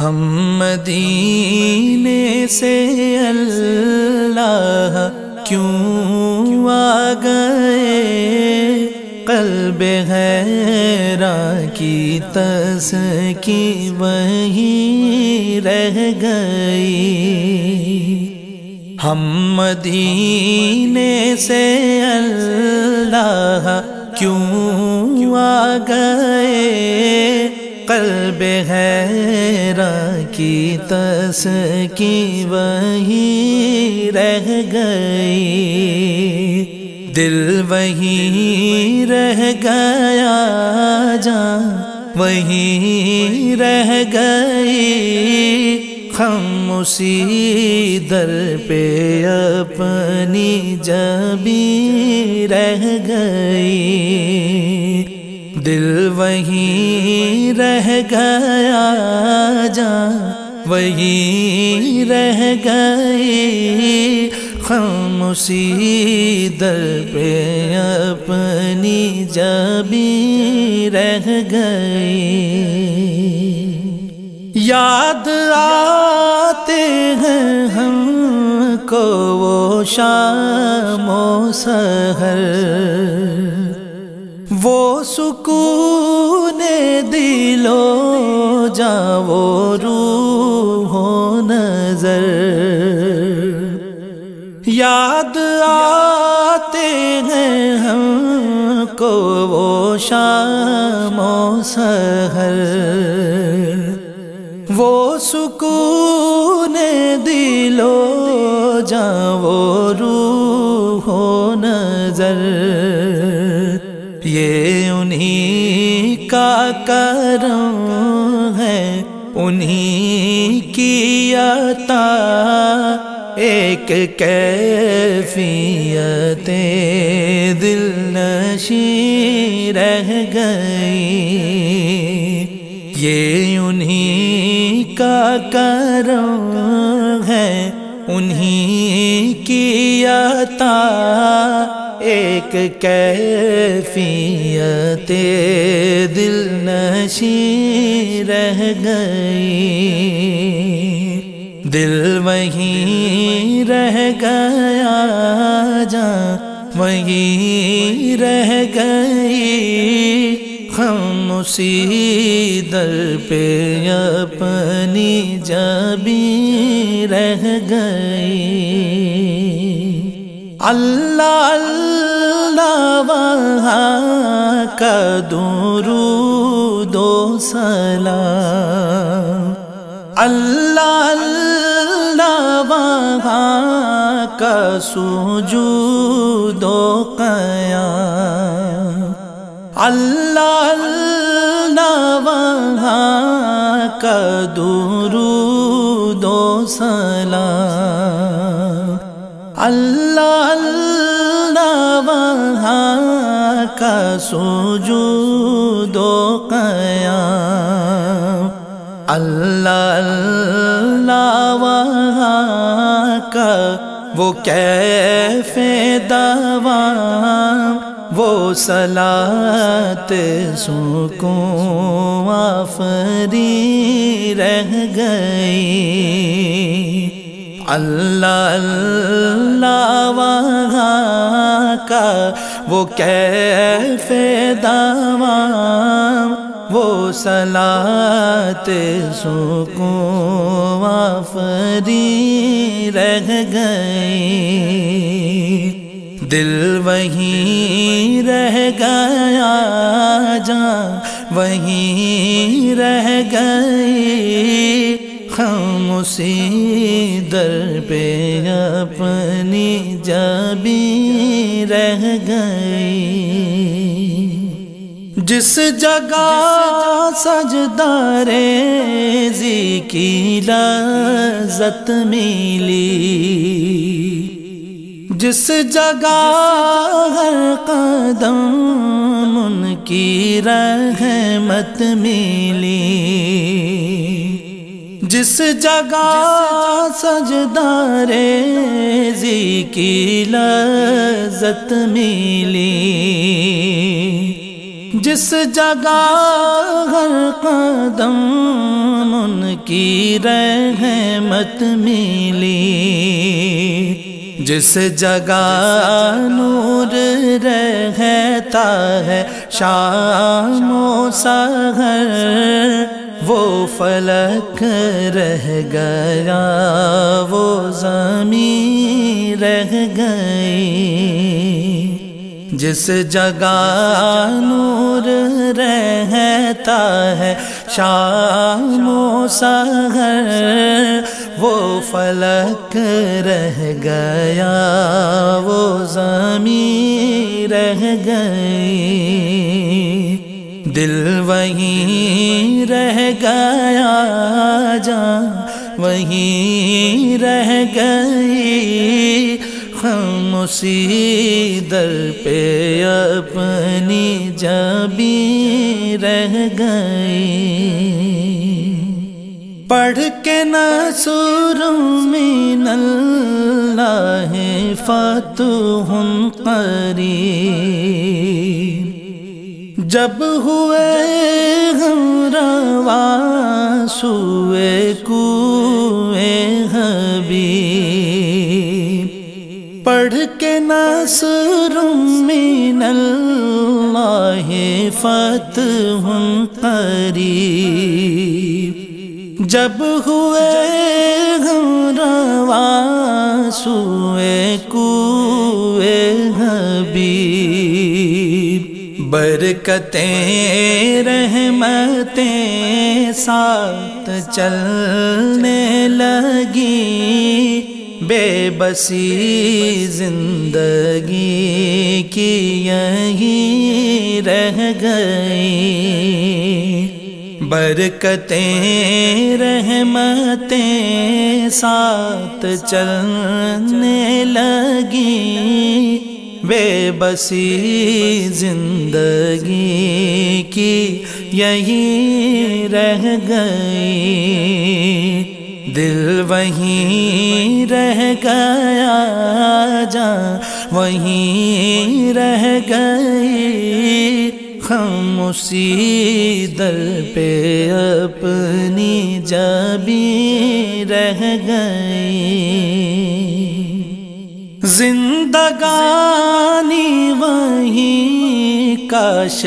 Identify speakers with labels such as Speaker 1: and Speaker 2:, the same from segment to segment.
Speaker 1: ہم مدینے سے اللہ کیوں آ گئے؟ قلب غیرہ کی تس کی وہی رہ گئی۔ ہم مدینے سے اللہ کیوں آ گئے؟ قلب حیرہ کی تس کی وہی رہ گئی۔ دل وہی رہ گیا جا وہی رہ گئی۔ ہم اسی در پہ اپنی جبی رہ گئی۔ دل وہی رہ گیا جا وہی رہ گئی ہم اسی در پہ اپنی جبی رہ گئی۔ یاد آتے ہیں ہم کو وہ شام و سہر وہ سکون دلو جا وہ روح و نظر یاد آتے ہیں ہم کو وہ شام و سہر وہ سکون دلو جا وہ کرم ہے، انہی کی عطا۔ ایک کیفیت دل نشی رہ گئی۔ یہ انہی کا کرم ہے، انہی کی عطا۔ ایک کیفیت دل نشی رہ گئی۔ دل وہی رہ گیا جا وہی رہ گئی۔ ہم اسی در پہ اپنی جبی رہ گئی۔ اللہ وہاں کا درود و سلام۔ اللہ اللہ وہاں کا سجود و قیام۔ اللہ اللہ وہاں کا درود و سلام۔ اللہ کا سجود و قیام۔ اللہ اللہ وہاں کا وہ کیف دوام، وہ سلات سکون آفری رہ گئی۔ اللہ اللہ وہاں کا وہ کیف دوام وہ سلات سکون آفری رہ گئی۔ دل وہی رہ گیا جا وہی رہ گئی۔ ہم اسی در پہ جس جگہ سجدار زی کی لذت ملی۔ جس جگہ ہر قدم ان کی رحمت ملی۔ جس جگہ سجدار زی کی لذت ملی۔ جس جگہ ہر قدم ان کی رحمت ملی جس جگہ نور رہتا ہے شام و سہر وہ فلک رہ گیا وہ زمین رہ گئی جس جگہ نور رہتا ہے، شام و سہر وہ فلک رہ گیا، وہ زمین رہ گئی۔ دل وہیں رہ گیا جا وہیں رہ گئی۔ ہم اسی در پہ اپنی جبی رہ گئی۔ پڑھ کے نہ سر من اللہ فتح قریب۔ جب ہوئے ہم روا سوئے نصر من اللہ فتح قریب جب ہوئے ہم روا سوئے کوئے حبی برکتیں رحمتیں ساتھ چلنے لگی بے بسی زندگی کی یہی رہ گئی۔ برکتیں، رحمتیں ساتھ چلنے لگی۔ بے بسی زندگی کی یہی رہ گئی۔ دل وہیں رہ گیا جا وہیں رہ گئی۔ ہم اسی در پہ اپنی جبی رہ گئی۔ زندگانی وہیں کاش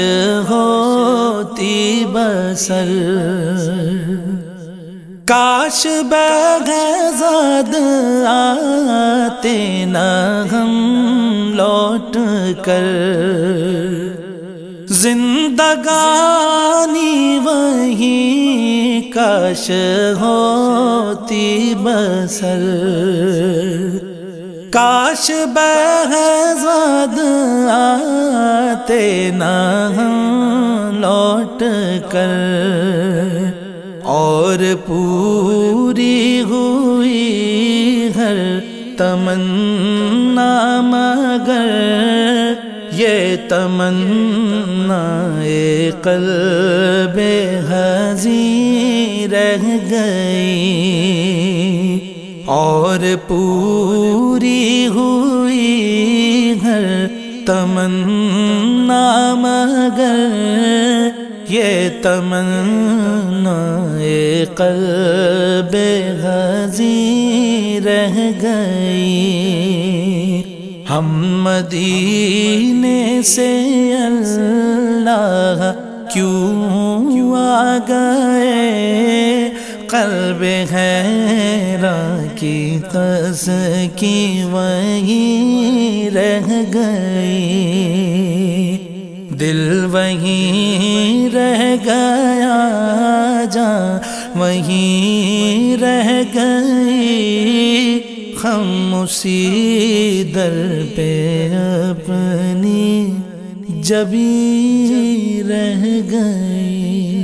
Speaker 1: ہوتی بسر۔ کاش بغزاد آتے نہ ہم لوٹ کر۔ زندگانی وہیں کاش ہوتی بسر۔ کاش بہزاد آتے نہ لوٹ کر۔ اور پوری ہوئی ہر تمنا مگر یہ تمنا قلب حضی رہ گئی اور پوری ہوئی ہر تمنا مگر یہ تمنا قلب غزی رہ گئی۔ ہم مدینے سے اللہ کیوں آ گئے؟ قلب حیران کی تس کی وہیں رہ گئی۔ دل وہیں رہ گیا جا وہیں رہ گئی ہم اسی در پہ اپنی جبی رہ گئی۔